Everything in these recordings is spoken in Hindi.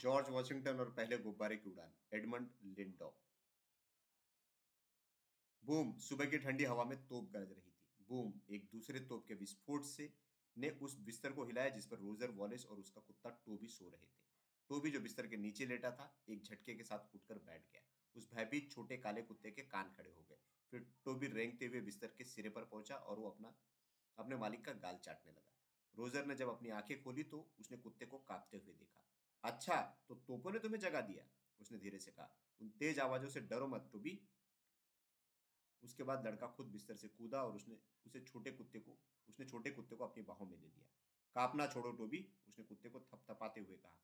जॉर्ज वॉशिंगटन और पहले गुब्बारे की उड़ान, एडमंड लिंडॉप बूम, सुबह की ठंडी हवा में तोप गरज रही थी। बूम, एक दूसरे तोप के विस्फोट से ने उस बिस्तर को हिलाया जिस पर रोजर वॉलिस और उसका कुत्ता टोबी सो रहे थे। टोबी जो बिस्तर के नीचे लेटा था, एक झटके के साथ उठकर बैठ गया। उस भयभीत छोटे काले कुत्ते के कान खड़े हो गए। फिर टोबी रेंगते हुए बिस्तर के सिरे पर पहुँचा और वो अपना, अपने मालिक का गाल चाटने लगा। रोजर ने जब अपनी आँखें खोली तो उसने कुत्ते को कांपते हुए देखा। अच्छा तो तोपों ने तुम्हें जगा दिया, उसने धीरे से कहा। उन तेज आवाजों से डरो मत टोबी उसके बाद लड़का खुद बिस्तर से कूदा और उसने, उसे छोटे कुत्ते को, उसने छोटे कुत्ते को अपनी बाहों में ले लिया। कापना छोड़ो टोबी उसने कुत्ते को थपथपाते हुए कहा।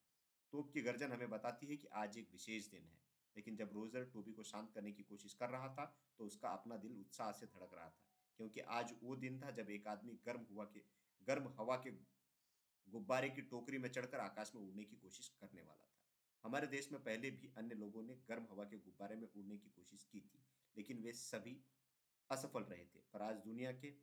तोप की गर्जन हमें बताती है कि आज एक विशेष दिन है, लेकिन जब रोजर टोबी को शांत करने की कोशिश कर रहा था तो उसका अपना दिल उत्साह से धड़क रहा था, क्योंकि आज वो दिन था जब एक आदमी गर्म हुआ के, गर्म हवा के गुब्बारे की टोकरी में चढ़कर आकाश में उड़ने की कोशिश करने वाला था। हमारे देश में पहले भी अन्य लोगों ने गर्म हवा के गुब्बारे में उड़ने की कोशिश की थी, लेकिन वे सभी असफल रहे थे, पर आज दुनिया के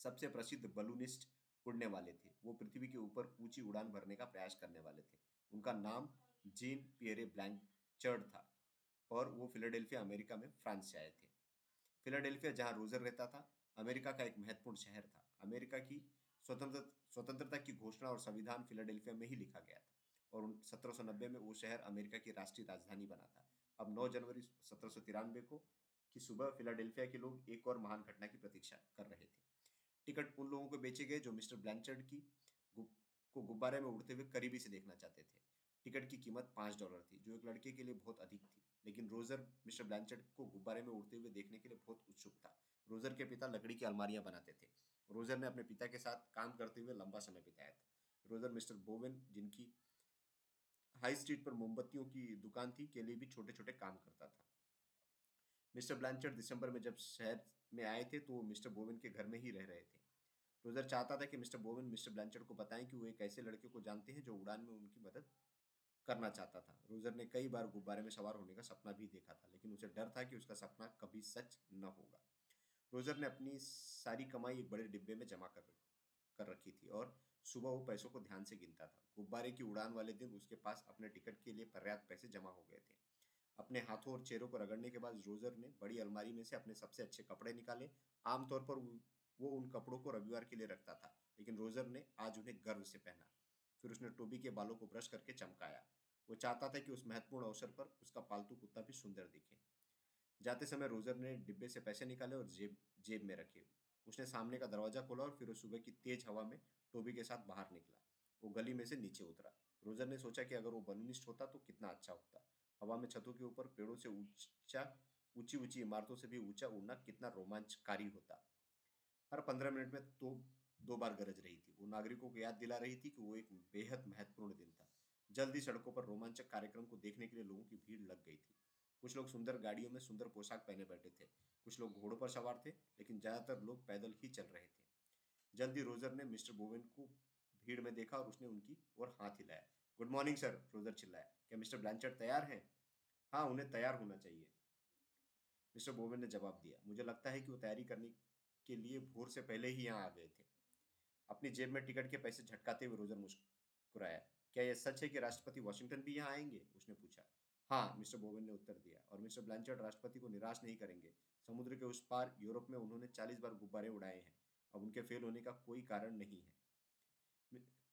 सबसे प्रसिद्ध बलूनिस्ट उड़ने वाले थे। वो पृथ्वी के ऊपर ऊँची उड़ान भरने का प्रयास करने वाले थे। उनका नाम जीन पियरे ब्लैंकचर्ड था और वो फिलाडेल्फिया, अमेरिका में फ्रांस से आए थे। फिलाडेल्फिया, जहाँ रोजर रहता था, अमेरिका का एक महत्वपूर्ण शहर था। अमेरिका की स्वतंत्र, स्वतंत्रता की घोषणा और संविधान फिलाडेल्फिया में ही लिखा गया था और सत्रह सौ नब्बे में वो शहर अमेरिका की राष्ट्रीय राजधानी बना था। अब 9 जनवरी सत्रह को की सुबह फिलाडेल्फिया के लोग एक और महान घटना की प्रतीक्षा कर रहे थे। टिकट उन लोगों को बेचे गए जो मिस्टर ब्लैंचर्ड की को गुब्बारे में उड़ते हुए करीबी से देखना चाहते थे। टिकट की कीमत पाँच डॉलर थी, जो एक लड़के के लिए बहुत अधिक थी, लेकिन रोजर, मिस्टर ब्लैंचर्ड को गुब्बारे में उड़ते हुए देखने के लिए बहुत उत्सुक था। रोजर के पिता लकड़ी की अलमारियाँ बनाते थे। रोजर ने अपने पिता के साथ काम करते हुए लंबा समय बिताया था। रोजर मिस्टर बोवेन, जिनकी हाई स्ट्रीट पर मोमबत्तियों की दुकान थी, के लिए भी छोटे छोटे काम करता था। मिस्टर ब्लैंचर्ड दिसंबर में जब शहर में आए थे तो वो मिस्टर बोवेन के घर में ही रह रहे थे। रोजर चाहता था कि मिस्टर बोवेन मिस्टर ब्लैंचर्ड को बताएँ कि वो एक ऐसे लड़के को जानते हैं जो उड़ान में उनकी मदद करना चाहता था। रोजर ने कई बार गुब्बारे में सवार होने का सपना भी देखा था, लेकिन उसे डर था कि उसका सपना कभी सच न होगा। रोजर ने अपनी सारी कमाई एक बड़े डिब्बे में जमा कर कर रखी थी और सुबह वो पैसों को ध्यान से गिनता था। गुब्बारे की उड़ान वाले दिन उसके पास अपने टिकट के लिए पर्याप्त पैसे जमा हो गए थे। अपने हाथों और चेहरों को रगड़ने के बाद रोजर ने बड़ी अलमारी में से अपने सबसे अच्छे कपड़े निकाले। आमतौर पर वो उन कपड़ों को रविवार के लिए रखता था, लेकिन रोजर ने आज उन्हें गर्व से पहना। फिर उसने टोबी के बालों को ब्रश करके चमकाया। वो चाहता था कि उस महत्वपूर्ण अवसर पर उसका पालतू कुत्ता भी सुंदर दिखे। जाते समय रोजर ने डिब्बे से पैसे निकाले और जेब जेब में रखे। उसने सामने का दरवाज़ा खोला और फिर वो सुबह की तेज हवा में टोबी के साथ बाहर निकला। वो गली में से नीचे उतरा। रोजर ने सोचा कि अगर वो बलूनिस्ट होता तो कितना अच्छा होता। हवा में छतों के ऊपर पेड़ों से ऊँचा ऊँची ऊँची इमारतों से भी ऊँचा उड़ना कितना रोमांचकारी होता। हर पंद्रह मिनट में तो दो बार गरज रही थी। वो नागरिकों को याद दिला रही थी कि वो एक बेहद महत्वपूर्ण दिन था। जल्दी सड़कों पर रोमांचक कार्यक्रम को देखने के लिए लोगों की भीड़ लग गई कुछ लोग सुंदर गाड़ियों में सुंदर पोशाक पहने बैठे थे। कुछ लोग घोड़ों पर सवार थे, लेकिन ज़्यादातर लोग पैदल ही चल रहे थे। जल्दी रोजर ने मिस्टर बोवेन को भीड़ में देखा और उसने उनकी ओर हाथ हिलाया। गुड मॉर्निंग सर, रोजर चिल्लाया। क्या मिस्टर ब्लैंचर्ड तैयार हैं? हाँ उन्हें तैयार होना चाहिए। मिस्टर बोवेन ने जवाब दिया। मुझे लगता है कि वो तैयारी करने के लिए भोर से पहले ही यहाँ आ गए थे। अपनी जेब में टिकट के पैसे झटकाते हुए रोजर मुस्कुराया। क्या यह सच है कि राष्ट्रपति वॉशिंगटन भी यहाँ आएँगे? उसने पूछा। हाँ मिस्टर बोवेन ने उत्तर दिया और मिस्टर ब्लैंचर्ड राष्ट्रपति को निराश नहीं करेंगे। समुद्र के उस पार यूरोप में उन्होंने चालीस बार गुब्बारे उड़ाए हैं। अब उनके फेल होने का कोई कारण नहीं है।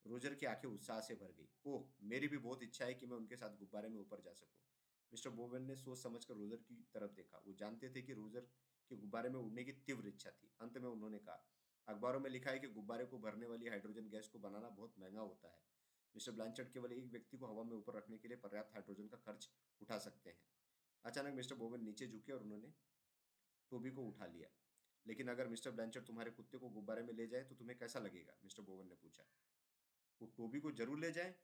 रोजर की आँखें उत्साह से भर गई। ओह, मेरी भी बहुत इच्छा है कि मैं उनके साथ गुब्बारे में ऊपर जा सकूँ। मिस्टर बोवेन ने सोच समझकर रोजर की तरफ़ देखा। वो जानते थे कि रोजर के गुब्बारे में उड़ने की तीव्र इच्छा थी। अंत में उन्होंने कहा, अखबारों में लिखा है कि गुब्बारे को भरने वाली हाइड्रोजन गैस को बनाना बहुत महँगा होता है। मिस्टर ब्लैंचर्ड केवल एक व्यक्ति को हवा में ऊपर रखने के लिए पर्याप्त हाइड्रोजन का खर्च उठा सकते हैं। अचानक मिस्टर बोवेन नीचे झुके और उन्होंने टोबी को उठा लिया। लेकिन अगर मिस्टर ब्लैंचर्ड तुम्हारे कुत्ते को गुब्बारे में ले जाए तो तुम्हें कैसा लगेगा? मिस्टर बोवन ने पूछा। वो टोबी को ज़रूर ले जाए?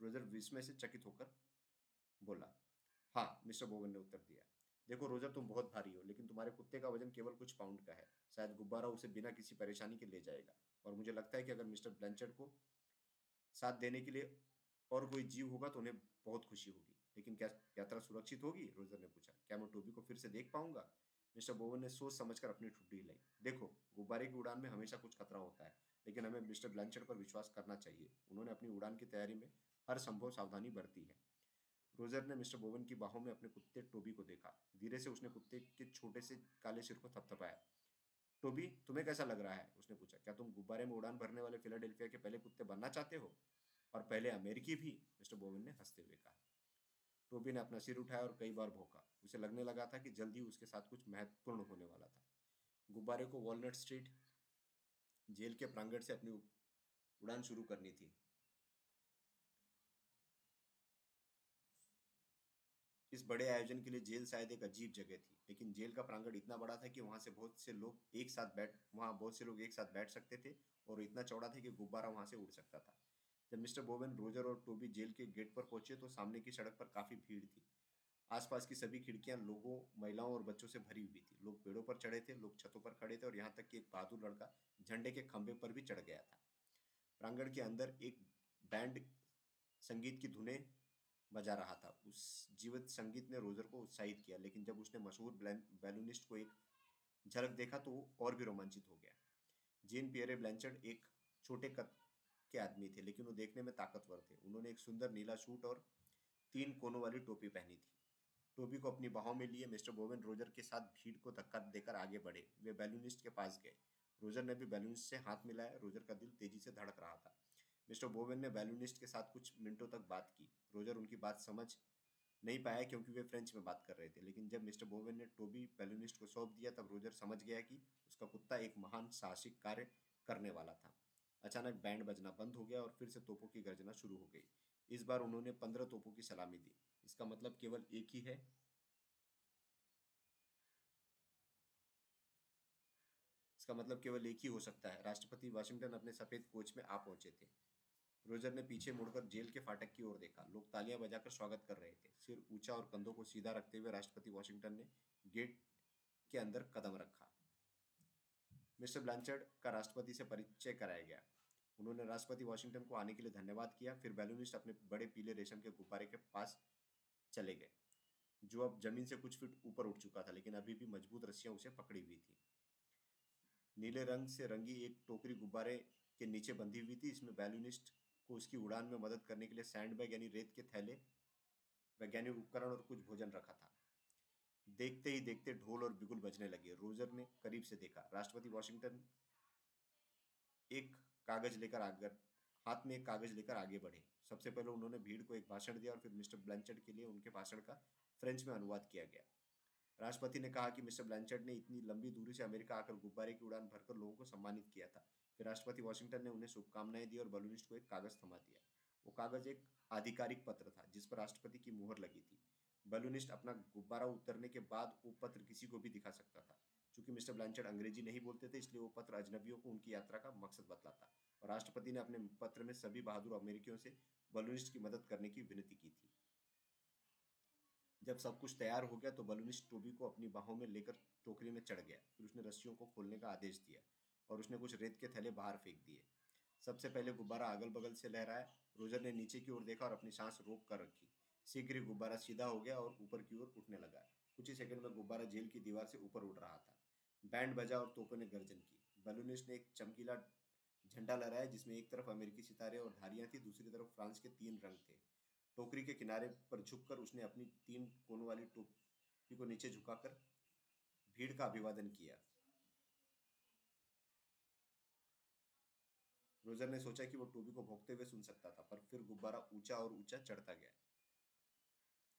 रोजर विस्मय से चकित होकर बोला। हाँ मिस्टर बोवन ने उत्तर दिया। देखो रोजर, तुम बहुत भारी हो, लेकिन तुम्हारे कुत्ते का वज़न केवल कुछ पाउंड का है। शायद गुब्बारा उसे बिना किसी परेशानी के ले जाएगा। और मुझे लगता है कि अगर मिस्टर ब्लैंचर्ड को साथ देने के लिए और कोई जीव होगा तो उन्हें बहुत खुशी होगी। लेकिन क्या यात्रा सुरक्षित होगी? रोजर ने पूछा। क्या मैं टोबी को फिर से देख पाऊँगा? मिस्टर बोवन ने सोच समझकर अपनी ठुड्डी लाई देखो, गुब्बारे की उड़ान में हमेशा कुछ खतरा होता है, लेकिन हमें मिस्टर ब्लैंचर्ड पर विश्वास करना चाहिए। उन्होंने अपनी उड़ान की तैयारी में हर संभव सावधानी बरती है। रोजर ने मिस्टर बोवन की बाहों में अपने कुत्ते टोबी को देखा। धीरे से उसने कुत्ते के छोटे से काले सिर को थपथपाया। टोबी तुम्हें कैसा लग रहा है? उसने पूछा, क्या तुम गुब्बारे में उड़ान भरने वाले फिलाडेल्फिया के पहले कुत्ते बनना चाहते हो? और पहले अमेरिकी भी? मिस्टर बोविन ने हँसते हुए कहा। टोबी ने अपना सिर उठाया और कई बार भोंका। उसे लगने लगा था कि जल्दी उसके साथ कुछ महत्वपूर्ण होने वाला था। गुब्बारे को वॉलनट स्ट्रीट जेल के प्रांगण से अपनी उड़ान शुरू करनी थी। इस बड़े आयोजन के लिए जेल शायद एक अजीब जगह थी, लेकिन जेल का प्रांगण इतना बड़ा था कि वहाँ से बहुत से लोग एक साथ बैठ, वहाँ बहुत से लोग एक साथ बैठ सकते थे और इतना चौड़ा था कि गुब्बारा वहाँ से उड़ सकता था। जब मिस्टर बोवेन रोजर और टोबी जेल के गेट पर पहुँचे तो सामने की सड़क पर काफ़ी भीड़ थी। आसपास की सभी खिड़कियाँ लोगों, महिलाओं और बच्चों से भरी हुई थी। लोग पेड़ों पर चढ़े थे, लोग छतों पर खड़े थे और यहाँ तक कि एक बहादुर लड़का झंडे के खंभे पर भी चढ़ गया था। प्रांगण के अंदर एक बैंड संगीत की धुनें बजा रहा था। उस जीवित संगीत ने रोजर को उत्साहित किया, लेकिन जब उसने मशहूर बैलूनिस्ट को एक झलक देखा तो वो और भी रोमांचित हो गया। जीन पियरे ब्लैंचर्ड एक छोटे कद के आदमी थे, लेकिन वो देखने में ताकतवर थे। उन्होंने एक सुंदर नीला सूट और तीन कोनों वाली टोपी पहनी थी। टोपी को अपनी बाहों में लिए मिस्टर बोवेन रोजर के साथ भीड़ को धक्का देकर आगे बढ़े। वे बैलूनिस्ट के पास गए। रोजर ने भी बैलूनिस्ट से हाथ मिलाया। रोजर का दिल तेज़ी से धड़क रहा था। मिस्टर बोवेन ने बैलूनिस्ट के साथ कुछ मिनटों तक बात की। रोजर उनकी बात समझ नहीं पाया क्योंकि वे फ्रेंच में बात कर रहे थे, लेकिन जब मिस्टर बोवेन ने टोबी बैलूनिस्ट को सौंप दिया, तब रोजर समझ गया कि उसका कुत्ता एक महान साहसिक कार्य करने वाला था। अचानक बैंड बजना बंद हो गया और फिर से तोपों की गर्जना शुरू हो गई। इस बार उन्होंने पंद्रह तोपों की सलामी दी। इसका मतलब केवल एक ही है। इसका मतलब केवल एक ही हो सकता है। राष्ट्रपति वाशिंगटन अपने सफ़ेद कोच में आ पहुँचे थे। रोजर ने पीछे मुड़कर जेल के फाटक की ओर देखा। लोग तालियाँ बजाकर स्वागत कर रहे थे। सिर ऊँचा और कंधों को सीधा रखते हुए राष्ट्रपति वॉशिंगटन ने गेट के अंदर कदम रखा। मिस्टर ब्लैंचर्ड का राष्ट्रपति से परिचय कराया गया। उन्होंने राष्ट्रपति वॉशिंगटन को आने के लिए धन्यवाद किया, फिर बैलूनिस्ट अपने बड़े पीले रेशम के गुब्बारे के पास चले गए, जो अब ज़मीन से कुछ फीट ऊपर उठ चुका था, लेकिन अभी भी मज़बूत रस्सियाँ उसे पकड़ी हुई थी। नीले रंग से रंगी एक टोकरी गुब्बारे के नीचे बंधी हुई थी, इसमें बैलूनिस्ट को उसकी उड़ान में मदद करने के लिए सैंडबैग यानी रेत के थैले, वैज्ञानिक उपकरण और कुछ भोजन रखा था। देखते ही देखते ढोल और बिगुल बजने लगे। रोजर ने करीब से देखा। राष्ट्रपति वॉशिंगटन एक कागज़ लेकर आगे हाथ में एक कागज़ लेकर आगे बढ़े। सबसे पहले उन्होंने भीड़ को एक भाषण दिया और फिर मिस्टर ब्लैंचर्ड के लिए उनके भाषण का फ्रेंच में अनुवाद किया गया। राष्ट्रपति ने कहा कि मिस्टर ब्लैंचर्ड ने इतनी लंबी दूरी से अमेरिका आकर गुब्बारे की उड़ान भरकर लोगों को सम्मानित किया था। फिर राष्ट्रपति वॉशिंगटन ने उन्हें शुभकामनाएँ दी और बलूनिस्ट को एक कागज़ थमा दिया। वो कागज़ एक आधिकारिक पत्र था, जिस पर राष्ट्रपति की मुहर लगी थी। बलूनिस्ट अपना गुब्बारा उतरने के बाद वो पत्र किसी को भी दिखा सकता था। चूँकि मिस्टर ब्लैंचर्ड अंग्रेज़ी नहीं बोलते थे, इसलिए वो पत्र अजनबियों को उनकी यात्रा का मकसद बतलाता और राष्ट्रपति ने अपने पत्र में सभी बहादुर अमेरिकियों से बलूनिस्ट की मदद करने की विनती की थी। जब सब कुछ तैयार हो गया तो बलूनिस्ट टोबी को अपनी बाहों में लेकर टोकरी में चढ़ गया। फिर उसने रस्सियों को खोलने का आदेश दिया। और उसने कुछ रेत के थैले बाहर फेंक दिए। सबसे पहले गुब्बारा अगल बगल से लहराया। रोजर ने नीचे की ओर देखा और अपनी सांस रोक कर रखी। शीघ्र ही गुब्बारा सीधा हो गया और ऊपर की ओर उठने लगा। कुछ ही सेकंड में गुब्बारा जेल की दीवार से ऊपर उड़ रहा था। बैंड बजा और तोपों ने गर्जन की। बलूनिस्ट ने एक चमकीला झंडा लहराया जिसमें एक तरफ़ अमेरिकी सितारे और धारियाँ थी, दूसरी तरफ़ फ्रांस के तीन रंग थे। टोकरी के किनारे पर झुककर उसने अपनी तीन कोनों वाली टोपी को नीचे झुकाकर भीड़ का अभिवादन किया। रोजर ने सोचा कि वो टोबी को भोगते हुए सुन सकता था, पर फिर गुब्बारा ऊँचा और ऊँचा चढ़ता गया।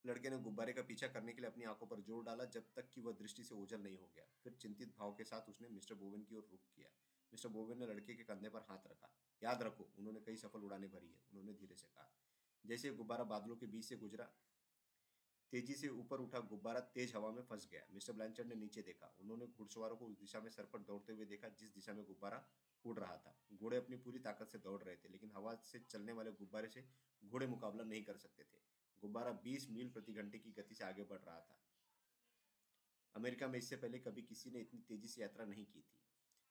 लड़के ने गुब्बारे का पीछा करने के लिए अपनी आँखों पर ज़ोर डाला, जब तक कि वह दृष्टि से ओझल नहीं हो गया। फिर चिंतित भाव के साथ उसने मिस्टर बोवेन की ओर रुख किया। मिस्टर बोवेन ने लड़के के कंधे पर हाथ रखा। याद रखो, उन्होंने कई सफल उड़ाने भरी है, उन्होंने धीरे से कहा। जैसे गुब्बारा बादलों के बीच से गुजरा, तेज़ी से ऊपर उठा, गुब्बारा तेज हवा में फंस गया। मिस्टर ब्लैंचर्ड ने नीचे देखा। उन्होंने घुड़सवारों को उस दिशा में सर पर दौड़ते हुए देखा, जिस दिशा में गुब्बारा उड़ रहा था। घोड़े अपनी पूरी ताकत से दौड़ रहे थे, लेकिन हवा से चलने वाले गुब्बारे से घोड़े मुकाबला नहीं कर सकते थे। गुब्बारा 20 मील प्रति घंटे की गति से आगे बढ़ रहा था। अमेरिका में इससे पहले कभी किसी ने इतनी तेज़ी से यात्रा नहीं की थी।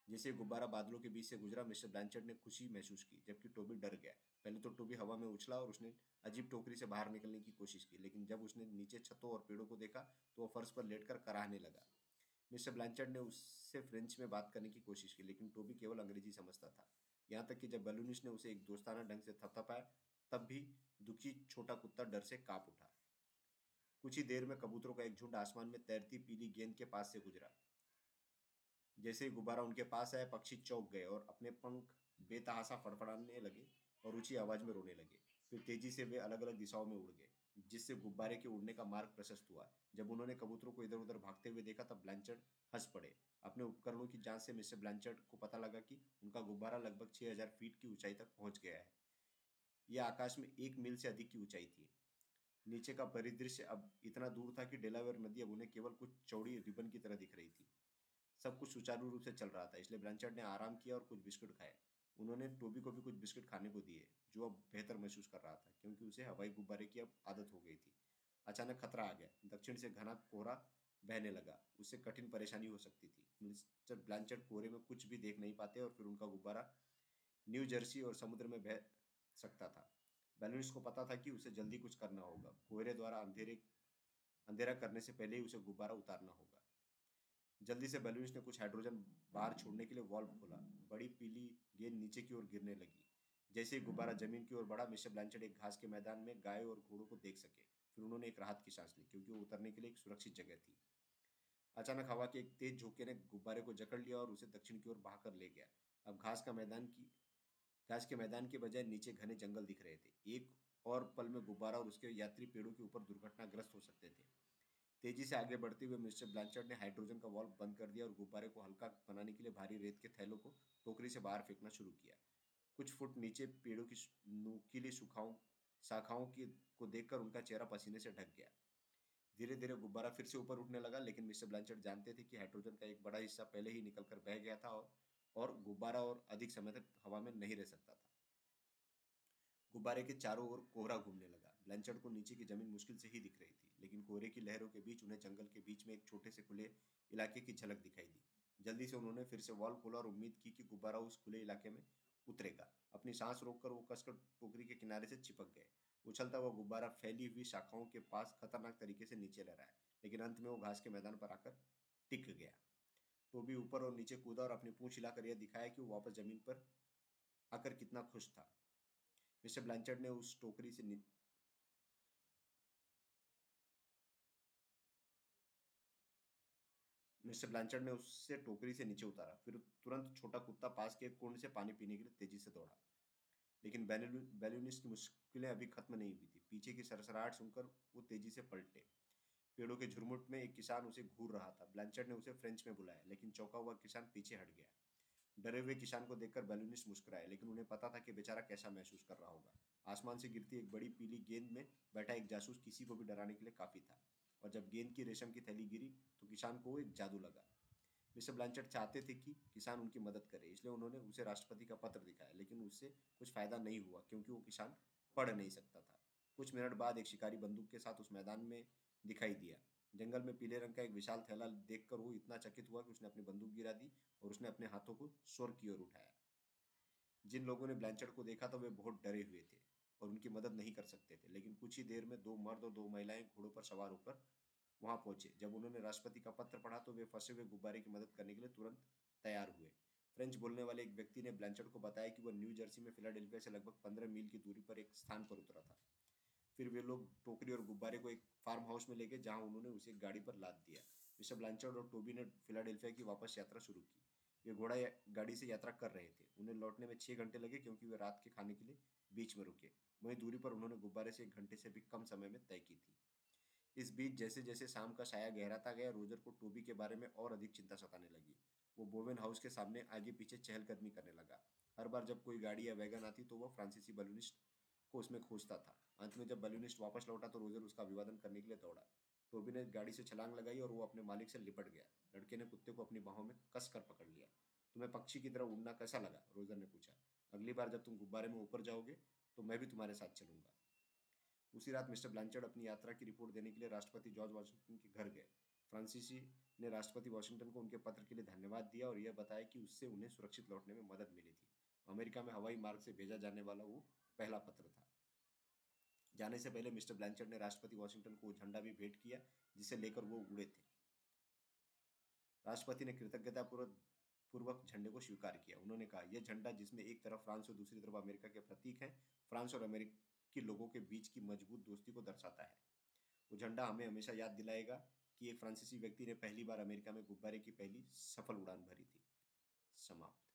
जैसे गुब्बारा बादलों के बीच से गुजरा, मिस्टर ब्लैंचर्ड ने खुशी महसूस की, जबकि टोबी डर गया। पहले तो टोबी हवा में उछला और उसने अजीब टोकरी से बाहर निकलने की कोशिश की, लेकिन जब उसने नीचे छतों और पेड़ों को देखा तो वह फर्श पर लेटकर कराहने लगा। मिस्टर ब्लैंचर्ड ने उससे फ्रेंच में बात करने की कोशिश की, लेकिन टोबी केवल अंग्रेज़ी समझता था। यहाँ तक कि जब बलूनिस्ट ने उसे एक दोस्ताना ढंग से थपथपाया, तब भी दुखी छोटा कुत्ता डर से काँप उठा। कुछ ही देर में कबूतरों का एक झुंड आसमान में तैरती पीली गेंद के पास से गुजरा। जैसे ही गुब्बारा उनके पास आया, पक्षी चौक गए और अपने पंख बेतहासा फड़फड़ाने लगे और ऊँची आवाज़ में रोने लगे। फिर तेज़ी से वे अलग अलग दिशाओं में उड़ गए। जिससे गुब्बारे के उड़ने का मार्ग प्रशस्त हुआ। जब उन्होंने कबूतरों को इधर उधर भागते हुए देखा, तब ब्लैंचर्ड हंस पड़े। अपने उपकरणों की जाँच से मिस्टर ब्लैंचर्ड को पता लगा कि उनका गुब्बारा लगभग 6000 फीट की ऊंचाई तक पहुँच गया है। यह आकाश में एक मील से अधिक की ऊंचाई थी। नीचे का परिदृश्य अब इतना दूर था कि डेलावेयर नदी अब उन्हें केवल कुछ चौड़ी रिबन की तरह दिख रही थी। सब कुछ सुचारू रूप से चल रहा था, इसलिए ब्लैंचर्ड ने आराम किया और कुछ बिस्कुट खाए। उन्होंने टोबी को भी कुछ बिस्कुट खाने को दिए, जो अब बेहतर महसूस कर रहा था, क्योंकि उसे हवाई गुब्बारे की अब आदत हो गई थी। अचानक खतरा आ गया। दक्षिण से घना कोहरा बहने लगा। उससे कठिन परेशानी हो सकती थी। मिस्टर ब्लैंचर्ड कोहरे में कुछ भी देख नहीं पाते और फिर उनका गुब्बारा न्यू जर्सी और समुद्र में बह सकता था। बैलूनिस्ट को पता था कि उसे जल्दी कुछ करना होगा। कोहरे द्वारा अंधेरे, अंधेरा करने से पहले ही उसे गुब्बारा उतारना होगा। जल्दी से बैलूनिस्ट ने कुछ हाइड्रोजन बाहर छोड़ने के लिए वॉल्व खोला। बड़ी पीली गेंद नीचे की ओर गिरने लगी। जैसे ही गुब्बारा ज़मीन की ओर बढ़ा मिस्टर ब्लैंचर्ड एक घास के मैदान में गाय और घोड़ों को देख सके। फिर उन्होंने एक राहत की सांस ली क्योंकि वो उतरने के लिए एक सुरक्षित जगह थी। अचानक हवा के एक तेज झोंके ने गुब्बारे को जकड़ लिया और उसे दक्षिण की ओर बहाकर ले गया। अब घास का मैदान की घास के मैदान के बजाय नीचे घने जंगल दिख रहे थे। एक और पल में गुब्बारा और उसके यात्री पेड़ों के ऊपर दुर्घटनाग्रस्त हो सकते थे। तेज़ी से आगे बढ़ते हुए मिस्टर ब्लैंचर्ड ने हाइड्रोजन का वॉल्व बंद कर दिया और गुब्बारे को हल्का बनाने के लिए भारी रेत के थैलों को टोकरी से बाहर फेंकना शुरू किया। कुछ फुट नीचे पेड़ों की नुकीली सुखाओं, शाखाओं की, को देखकर उनका चेहरा पसीने से ढक गया। धीरे धीरे गुब्बारा फिर से ऊपर उठने लगा, लेकिन मिस्टर ब्लैंचर्ड जानते थे कि हाइड्रोजन का एक बड़ा हिस्सा पहले ही निकलकर बह गया था और और गुब्बारा और अधिक समय तक हवा में नहीं रह सकता था। गुब्बारे के चारों ओर कोहरा घूमने लगा। ब्लैंचर्ड को नीचे की ज़मीन मुश्किल से ही दिख रही थी, लेकिन कोहरे की लहरों के बीच, उन्हें जंगल के बीच में एक छोटे से खुले इलाके की झलक दिखाई दी। जल्दी से उन्होंने फिर से वॉल खोला और उम्मीद की कि गुब्बारा उस खुले इलाके में उतरेगा। अपनी सांस रोककर वो कसकर टोकरी के किनारे से चिपक गए। उछलता हुआ गुब्बारा फैली हुई शाखाओं के पास खतरनाक तरीके से नीचे लहराया लेकिन अंत में वो घास के मैदान पर आकर टिक गया। टोबी ऊपर और नीचे कूदा और अपनी पूंछ हिलाकर यह दिखाया कि वो वापस ज़मीन पर आकर कितना खुश था। मिस्टर ब्लैंचर्ड ने उस टोकरी से मिस्टर ब्लैंचर्ड ने उससे टोकरी से नीचे उतारा, फिर तुरंत छोटा कुत्ता पास के कुंड से पानी पीने के लिए तेज़ी से दौड़ा। लेकिन बैलूनिस्ट की मुश्किलें अभी खत्म नहीं हुई थी। पीछे की सरसराहट सुनकर वो तेज़ी से पलटे। पेड़ों के झुरमुट में एक किसान उसे घूर रहा था। ब्लैंचर्ड ने उसे फ्रेंच में बुलाया, लेकिन चौका हुआ किसान पीछे हट गया। डरे हुए किसान को देखकर बैलूनिस्ट मुस्कुराए, लेकिन उन्हें पता था कि बेचारा कैसा महसूस कर रहा होगा। आसमान से गिरती एक बड़ी पीली गेंद में बैठा एक जासूस किसी को भी डराने के लिए काफ़ी था। और जब गेंद की रेशम की थैली गिरी तो किसान को एक जादू लगा। मिस्टर ब्लैंचर्ड चाहते थे कि किसान उनकी मदद करे, इसलिए उन्होंने उसे राष्ट्रपति का पत्र दिखाया, लेकिन उससे कुछ फ़ायदा नहीं हुआ, क्योंकि वो किसान पढ़ नहीं सकता था। कुछ मिनट बाद एक शिकारी बंदूक के साथ उस मैदान में दिखाई दिया। जंगल में पीले रंग का एक विशाल थैला देखकर वो इतना चकित हुआ कि उसने अपनी बंदूक गिरा दी और उसने अपने हाथों को स्वर की ओर उठाया। जिन लोगों ने ब्लैंचर्ड को देखा तो वे बहुत डरे हुए थे। और उनकी मदद नहीं कर सकते थे। लेकिन कुछ ही देर में दो मर्द और दो महिलाएँ घोड़ों पर सवार होकर वहाँ पहुँचे। जब उन्होंने राष्ट्रपति का पत्र पढ़ा तो वे फंसे हुए गुब्बारे की मदद करने के लिए तुरंत तैयार हुए। फ्रेंच बोलने वाले एक व्यक्ति ने ब्लैंचर्ड को बताया कि वह न्यू जर्सी में फिलाडेल्फिया से लगभग पंद्रह मील की दूरी पर एक स्थान पर उतरा था। फिर वे लोग टोकरी और गुब्बारे को एक फार्म हाउस में लेके, जहाँ उन्होंने उसे गाड़ी पर लाद दिया। मिस्टर ब्लैंचर्ड और टोबी ने फिलाडेल्फिया की वापस यात्रा शुरू की। वे घोड़ा गाड़ी से यात्रा कर रहे थे। उन्हें लौटने में छह घंटे लगे, क्योंकि वे रात के खाने के लिए बीच में रुके। वहीं दूरी पर उन्होंने गुब्बारे से एक घंटे से भी कम समय में तय की थी। इस बीच जैसे जैसे शाम का साया गहराता गया, रोजर को टोबी के बारे में और अधिक चिंता सताने लगी। वो बोवेन हाउस के सामने आगे पीछे चहलकदमी करने लगा। हर बार जब कोई गाड़ी या वैगन आती तो वह फ्रांसीसी बलूनिस्ट को उसमें खोजता था। अंत में जब बलूनिस्ट वापस लौटा तो रोजर उसका अभिवादन करने के लिए दौड़ा। टोबी ने गाड़ी से छलांग लगाई और वो अपने मालिक से लिपट गया। लड़के ने कुत्ते को अपनी बाहों में कस कर पकड़ लिया। तुम्हें पक्षी की तरह उड़ना कैसा लगा? रोजर ने पूछा। अगली बार जब तुम गुब्बारे में ऊपर जाओगे तो मैं भी तुम्हारे साथ चलूँगा। उसी रात मिस्टर ब्लैंचर्ड अपनी यात्रा की रिपोर्ट देने के लिए राष्ट्रपति जॉर्ज वाशिंगटन के घर गए। फ्रांसीसी ने राष्ट्रपति वाशिंगटन को उनके पत्र के लिए धन्यवाद दिया और यह बताया कि उससे उन्हें सुरक्षित लौटने में मदद मिली थी। अमेरिका में हवाई मार्ग से भेजा जाने वाला वो पहला पत्र था। जाने से पहले मिस्टर ब्लैंचर्ड ने राष्ट्रपति वाशिंगटन को झंडा भी भेंट किया, जिसे लेकर वो उड़े थे। राष्ट्रपति ने कृतज्ञता पूर्वक झंडे को स्वीकार किया। उन्होंने कहा, यह झंडा जिसमें एक तरफ़ फ्रांस और दूसरी तरफ़ अमेरिका के प्रतीक है, फ्रांस और अमेरिका के लोगों के बीच की मज़बूत दोस्ती को दर्शाता है। वो झंडा हमें हमेशा याद दिलाएगा कि एक फ्रांसीसी व्यक्ति ने पहली बार अमेरिका में गुब्बारे की पहली सफल उड़ान भरी थी। समाप्त।